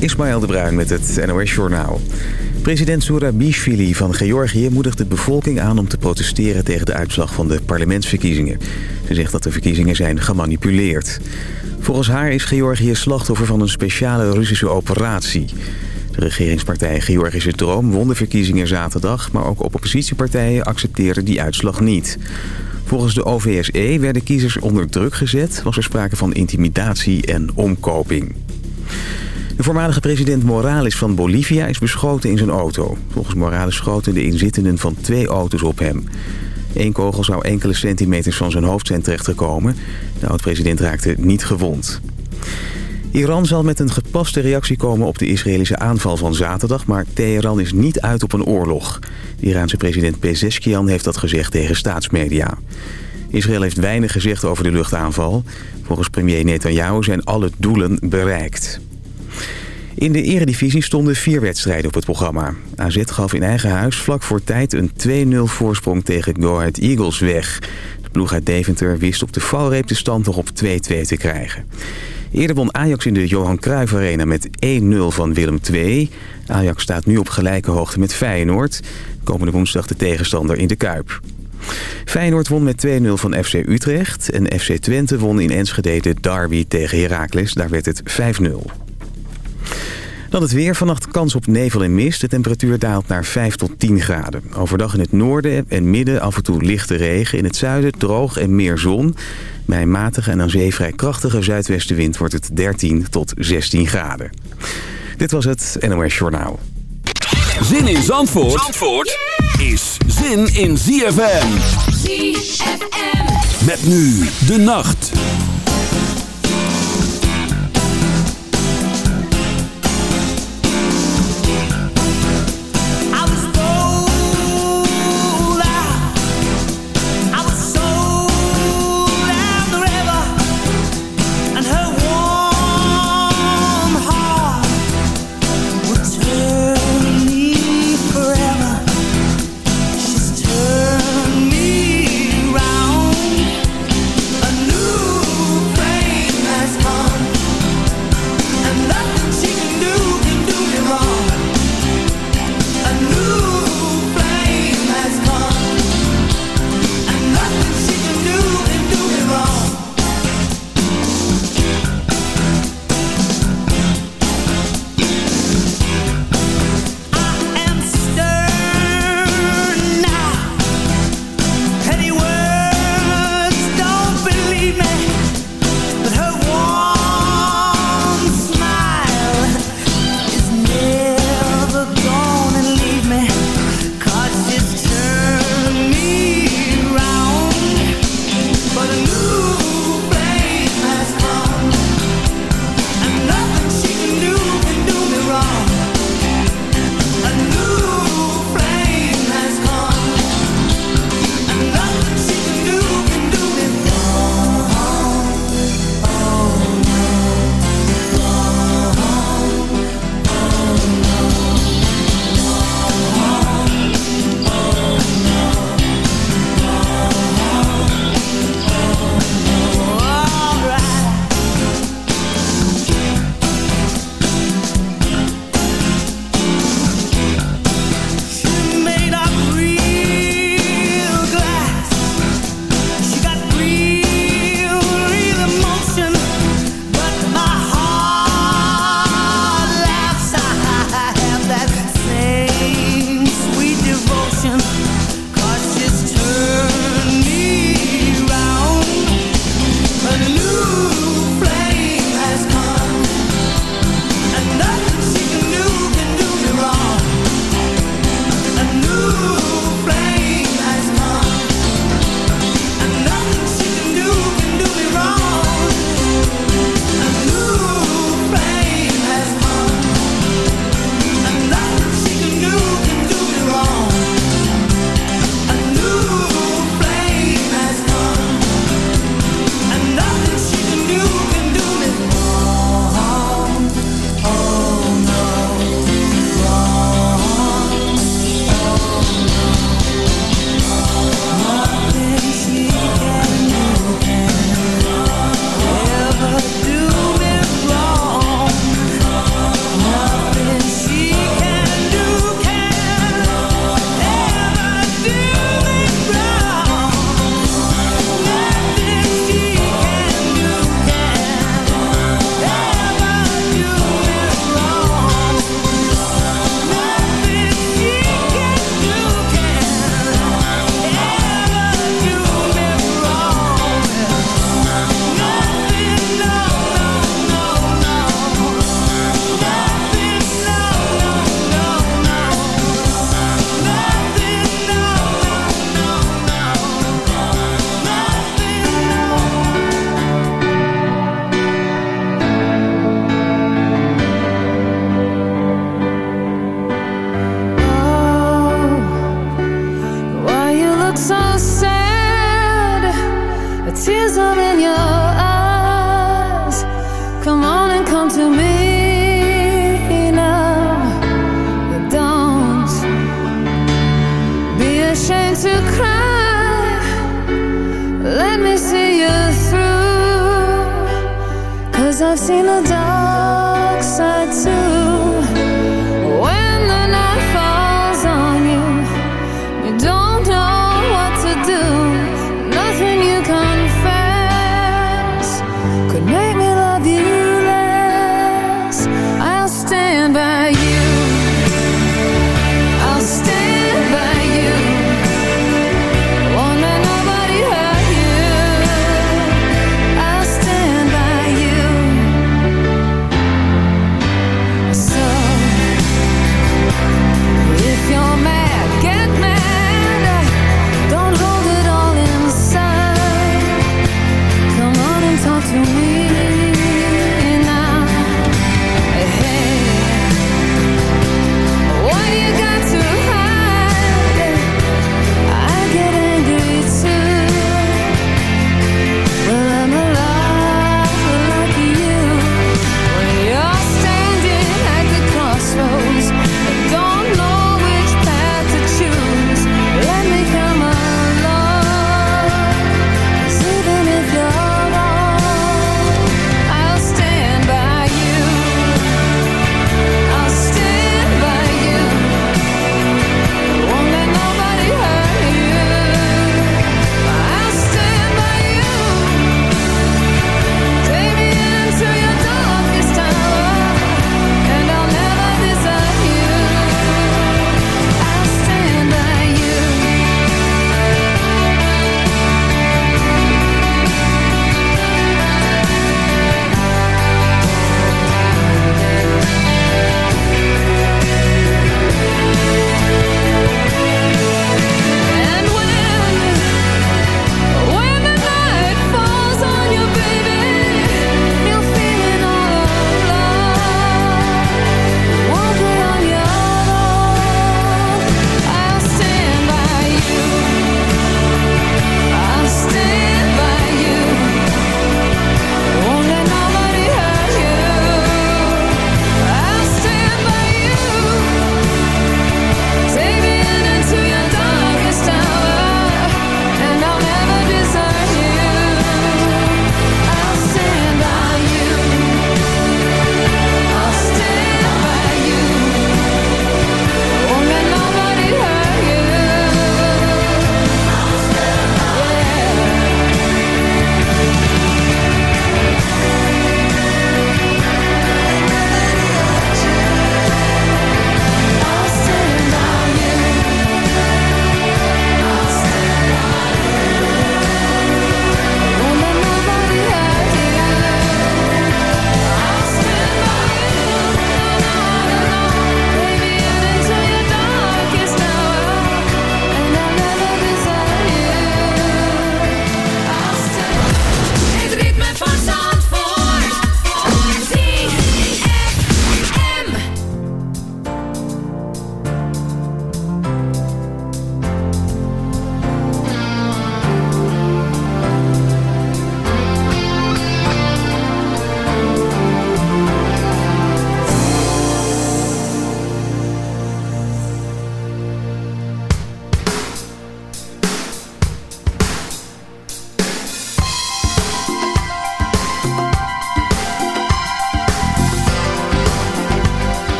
Ismaël de Bruin met het NOS Journaal. President Sourabishvili van Georgië moedigt de bevolking aan om te protesteren tegen de uitslag van de parlementsverkiezingen. Ze zegt dat de verkiezingen zijn gemanipuleerd. Volgens haar is Georgië slachtoffer van een speciale Russische operatie. De regeringspartij Georgische Droom won de verkiezingen zaterdag... maar ook oppositiepartijen accepteerden die uitslag niet. Volgens de OVSE werden kiezers onder druk gezet... was er sprake van intimidatie en omkoping. De voormalige president Morales van Bolivia is beschoten in zijn auto. Volgens Morales schoten de inzittenden van twee auto's op hem. Eén kogel zou enkele centimeters van zijn hoofd zijn terechtgekomen. De oud-president raakte niet gewond. Iran zal met een gepaste reactie komen op de Israëlische aanval van zaterdag... maar Teheran is niet uit op een oorlog. De Iraanse president Pezeshkian heeft dat gezegd tegen staatsmedia. Israël heeft weinig gezegd over de luchtaanval. Volgens premier Netanyahu zijn alle doelen bereikt. In de eredivisie stonden vier wedstrijden op het programma. AZ gaf in eigen huis vlak voor tijd een 2-0 voorsprong tegen Go Ahead Eagles weg. De ploeg uit Deventer wist op de valreep de stand nog op 2-2 te krijgen. Eerder won Ajax in de Johan Cruijff Arena met 1-0 van Willem II. Ajax staat nu op gelijke hoogte met Feyenoord. Komende woensdag de tegenstander in de Kuip. Feyenoord won met 2-0 van FC Utrecht. En FC Twente won in Enschede de derby tegen Heracles. Daar werd het 5-0. Dan het weer. Vannacht kans op nevel en mist. De temperatuur daalt naar 5 tot 10 graden. Overdag in het noorden en midden af en toe lichte regen. In het zuiden droog en meer zon. Bij een matige en aan zee vrij krachtige zuidwestenwind wordt het 13 tot 16 graden. Dit was het NOS Journaal. Zin in Zandvoort, Zandvoort is zin in ZFM. ZFM. Met nu de nacht.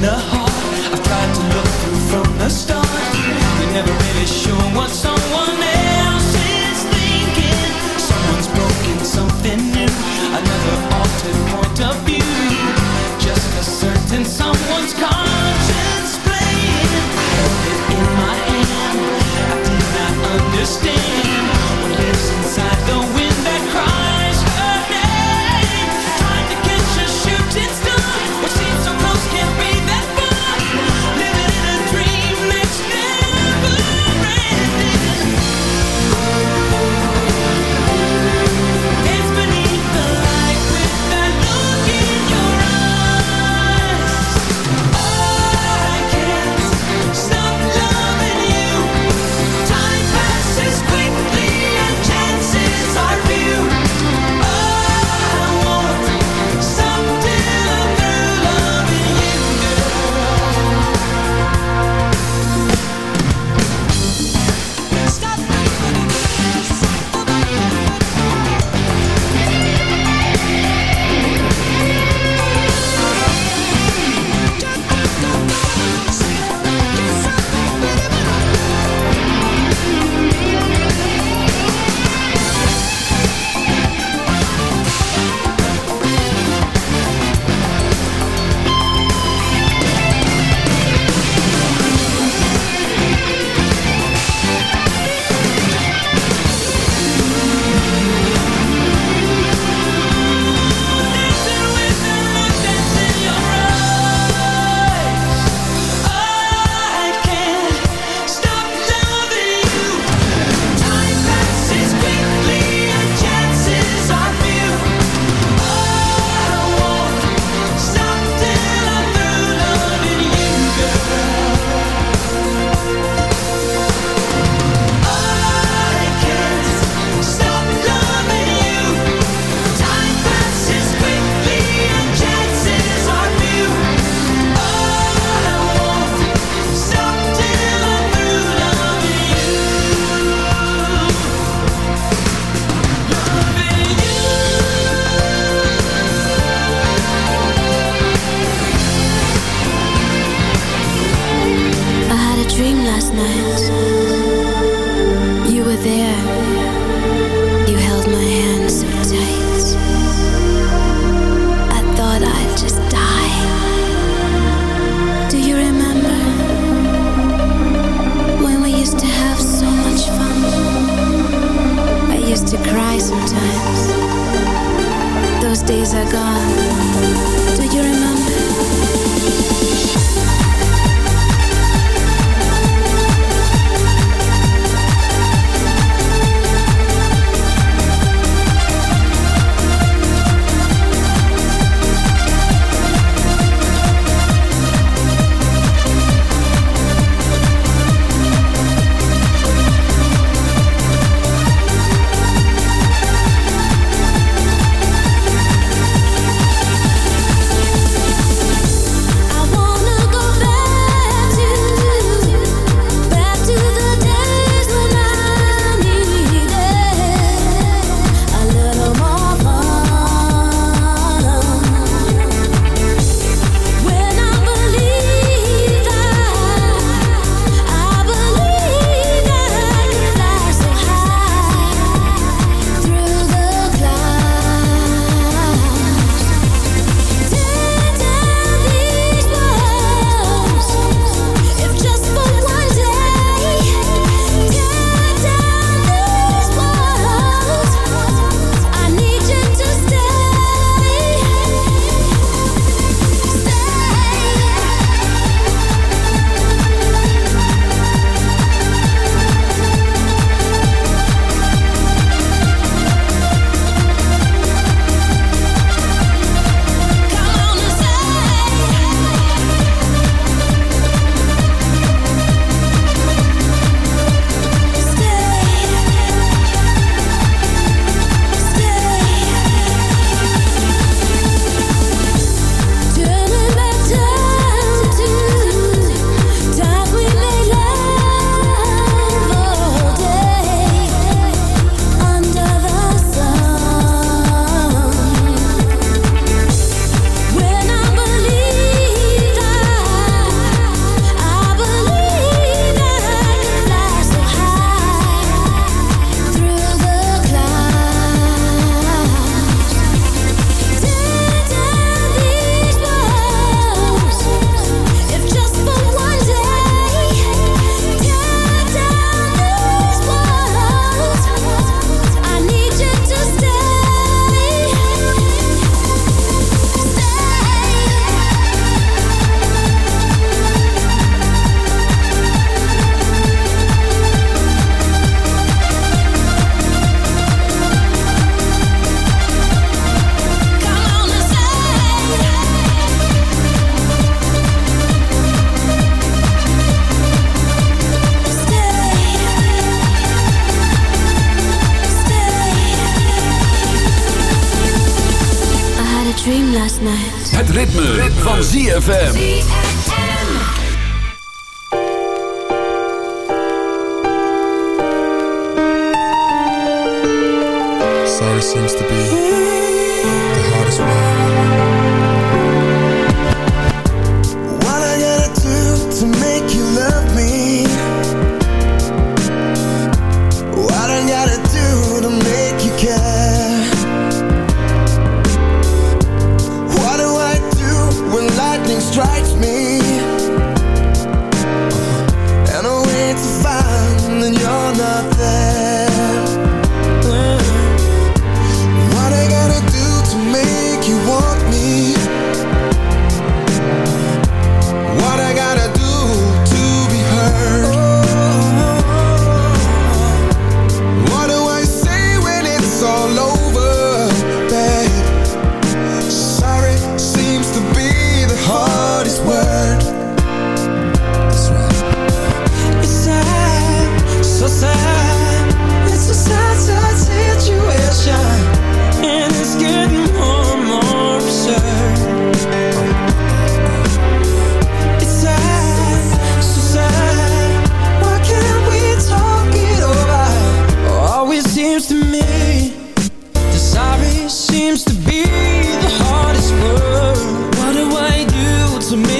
the heart. I've tried to look through from the start. ritme, ritme. van ZFM. Sorry seems to be to me.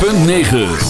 106.9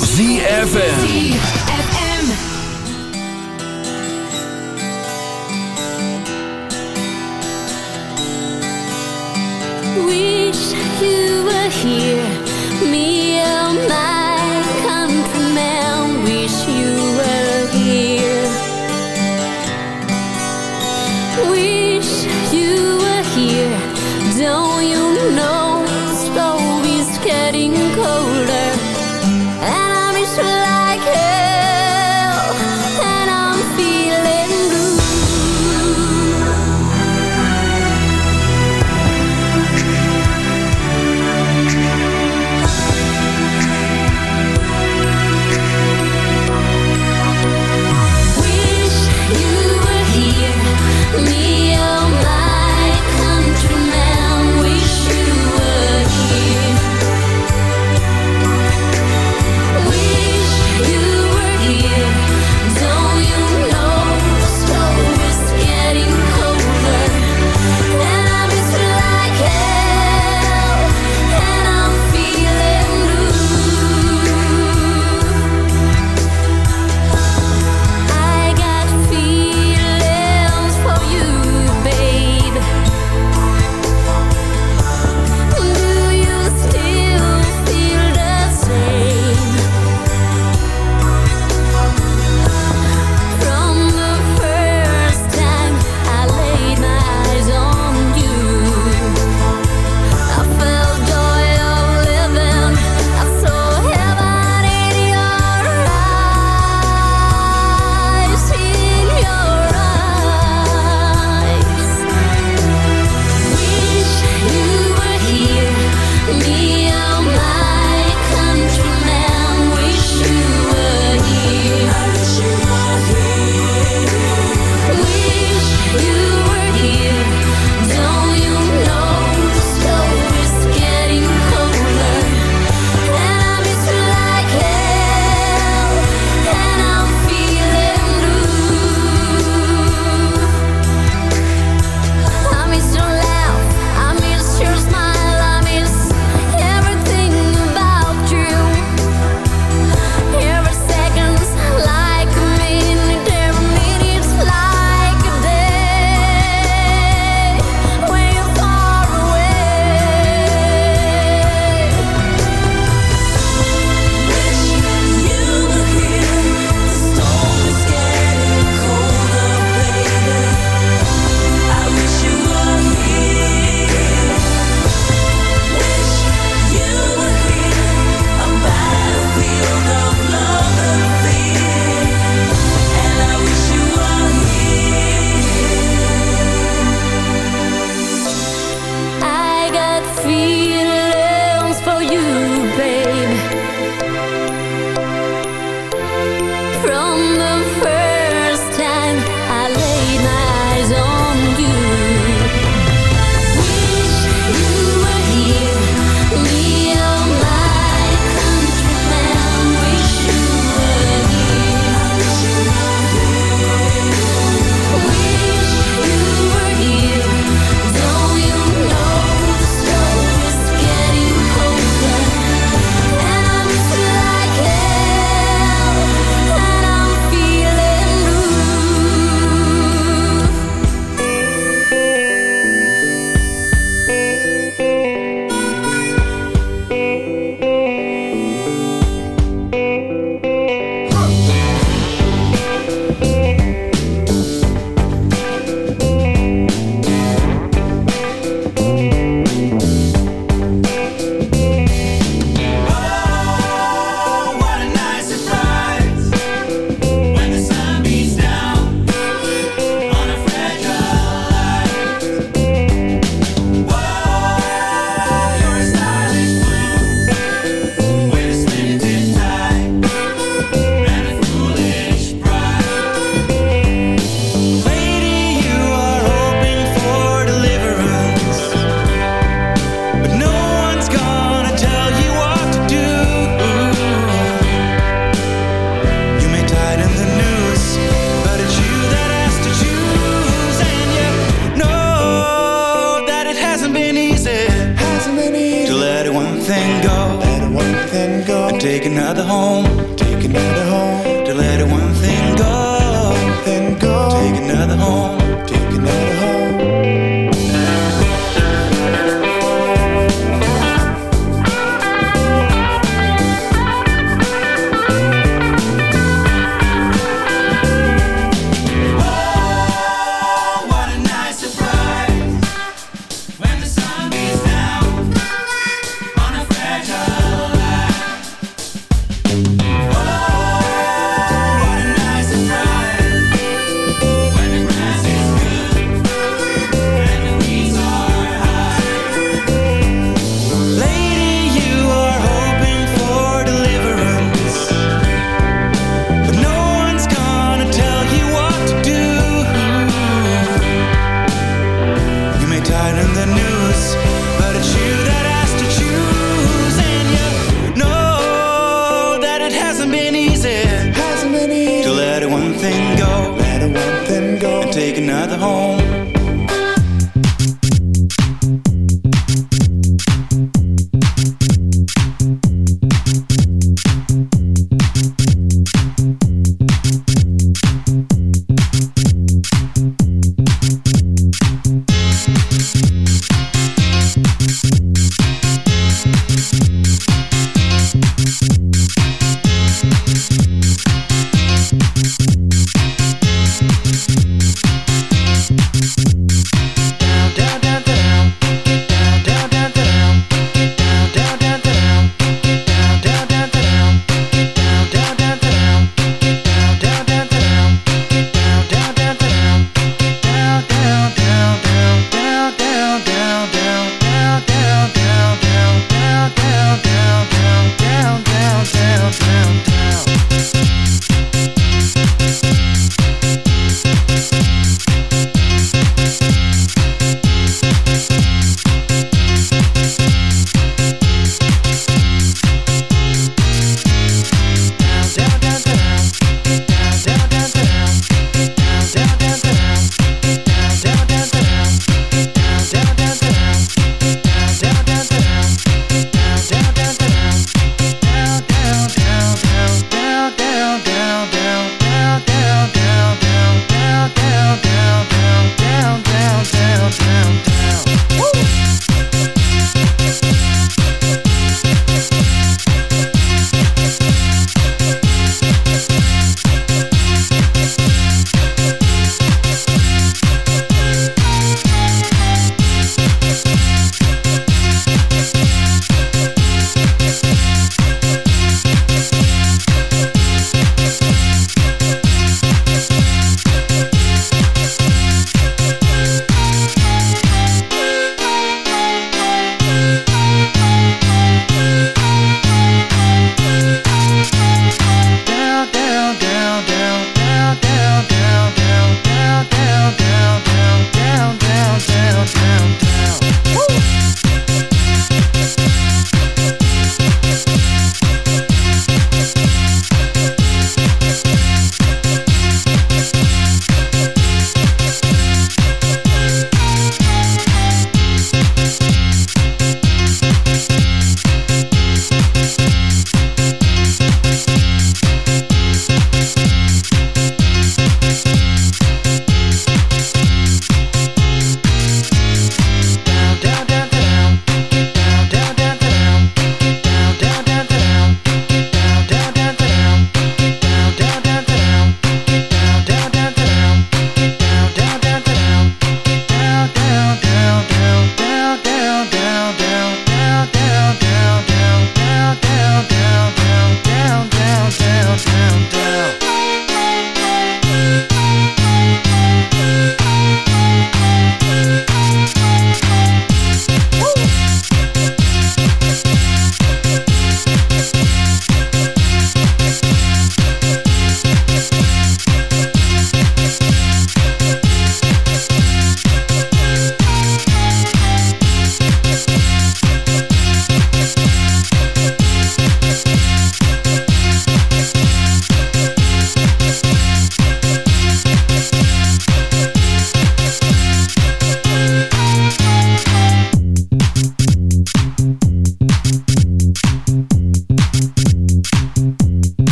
take another home.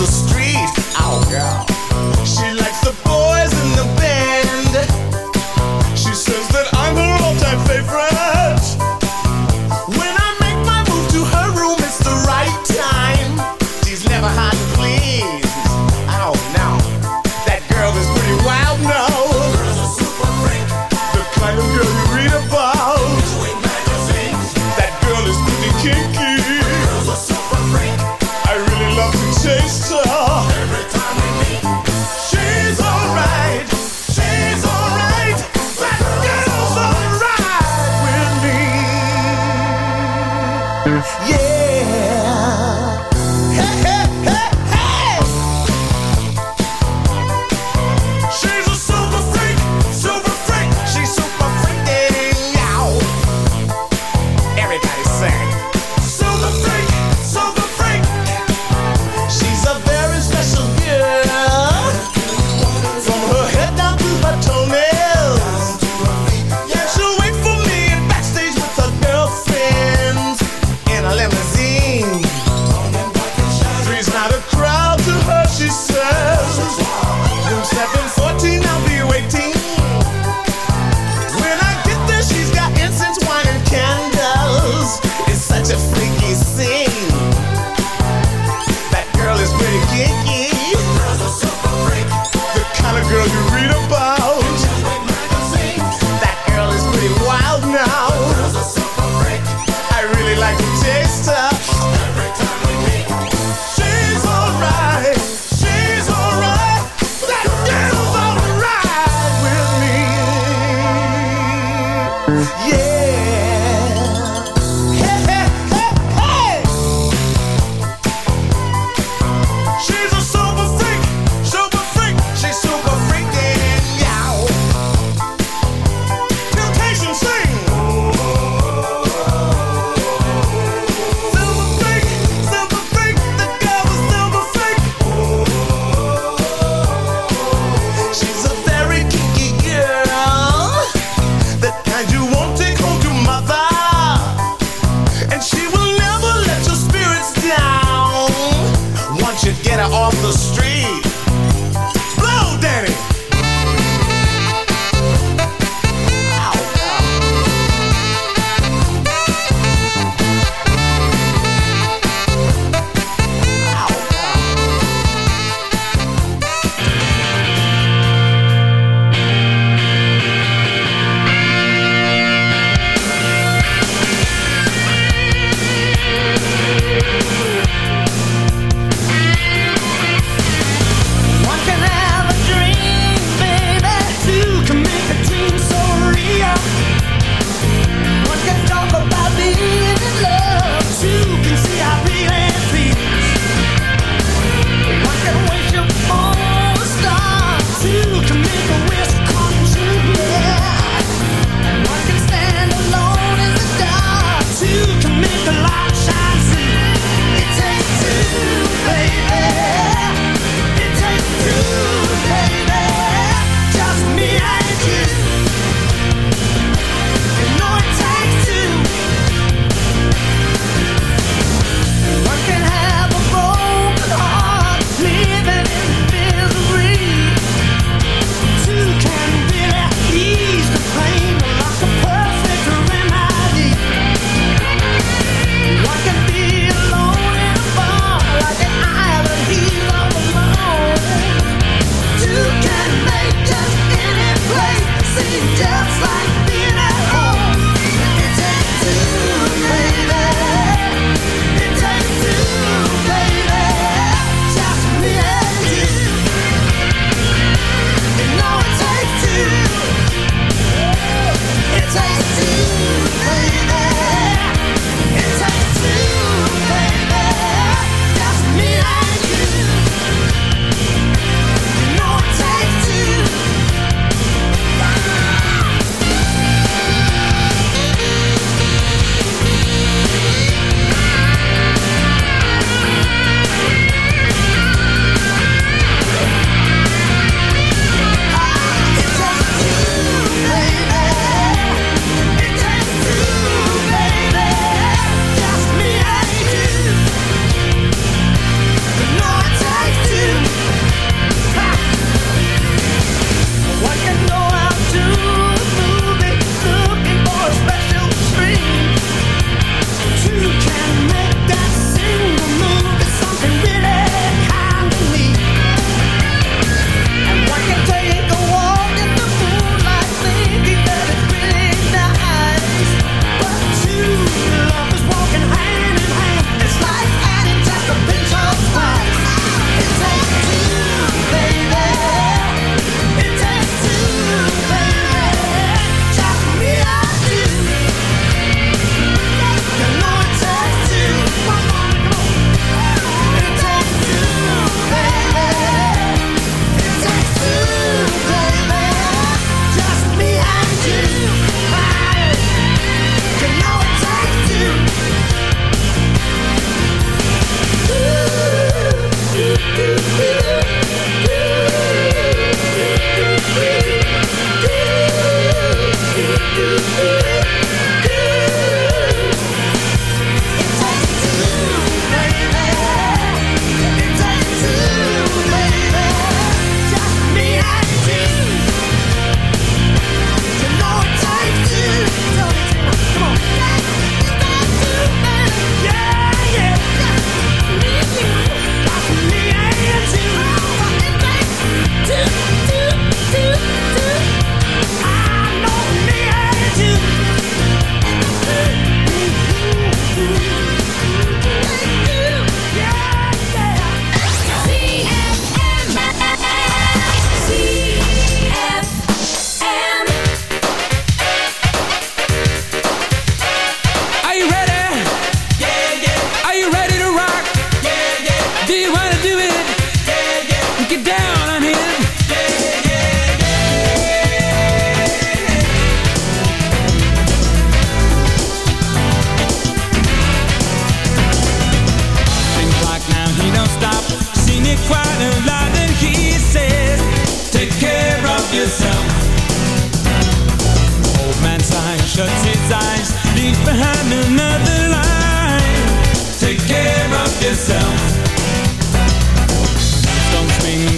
the street. Ow.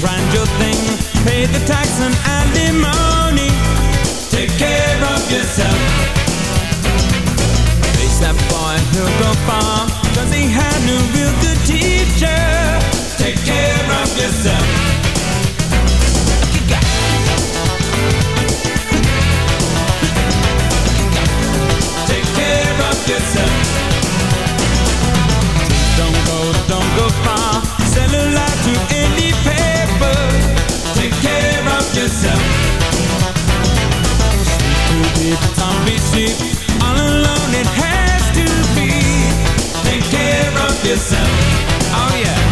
Your thing, pay the tax and alimony. Take care of yourself. Face that boy, he'll go far, cause he had no real good teacher. Care of yourself. Sleep to be, zombie sleep. All alone it has to be. Take care of yourself. Oh yeah.